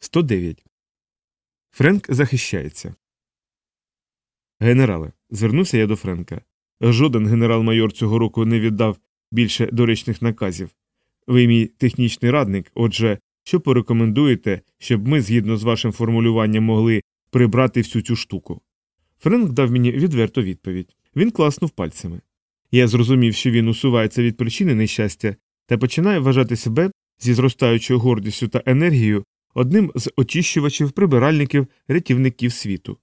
109. Френк захищається. Генерале, звернувся я до Френка. Жоден генерал-майор цього року не віддав більше доречних наказів. Ви мій технічний радник, отже, що порекомендуєте, щоб ми, згідно з вашим формулюванням, могли прибрати всю цю штуку? Френк дав мені відверту відповідь. Він класнув пальцями. Я зрозумів, що він усувається від причини нещастя та починає вважати себе зі зростаючою гордістю та енергією одним з очищувачів прибиральників рятівників світу.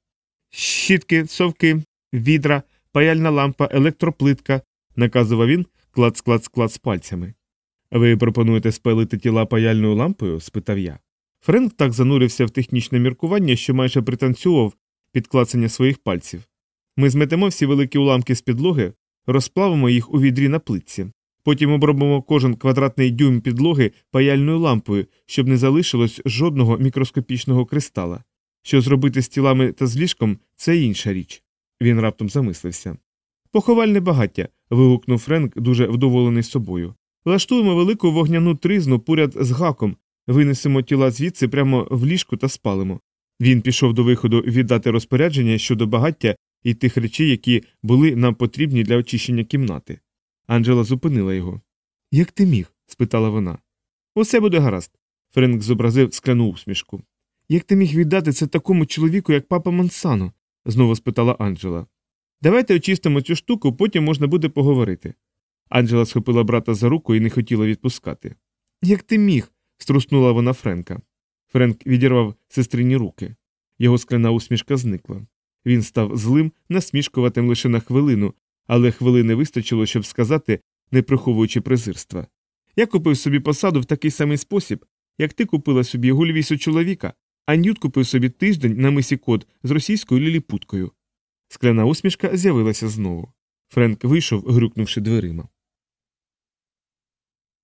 Щітки, совки, відра, паяльна лампа, електроплитка, наказував він клац-клац-клац пальцями. Ви пропонуєте спалити тіла паяльною лампою? спитав я. Френк так занурився в технічне міркування, що майже пританцював під клацання своїх пальців. Ми зметемо всі великі уламки з підлоги, розплавимо їх у відрі на плитці. Потім обробимо кожен квадратний дюйм підлоги паяльною лампою, щоб не залишилось жодного мікроскопічного кристала. Що зробити з тілами та з ліжком це інша річ. Він раптом замислився. Поховальне багаття. вигукнув Френк, дуже вдоволений собою. Влаштуємо велику вогняну тризну поряд з гаком, винесемо тіла звідси прямо в ліжку та спалимо. Він пішов до виходу віддати розпорядження щодо багаття і тих речей, які були нам потрібні для очищення кімнати. Анджела зупинила його. Як ти міг? спитала вона. Усе буде гаразд. Френк зобразив скляну усмішку. Як ти міг віддати це такому чоловіку, як папа Мансано? знову спитала Анджела. Давайте очистимо цю штуку, потім можна буде поговорити. Анджела схопила брата за руку і не хотіла відпускати. Як ти міг? струснула вона Френка. Френк відірвав сестрині руки. Його скляна усмішка зникла. Він став злим, насмішкуватим лише на хвилину, але хвилини вистачило, щоб сказати, не приховуючи презирства. Я купив собі посаду в такий самий спосіб, як ти купила собі гульвісу чоловіка, а Ньют купив собі тиждень на мисі код з російською ліліпуткою. Скляна усмішка з'явилася знову. Френк вийшов, грюкнувши дверима.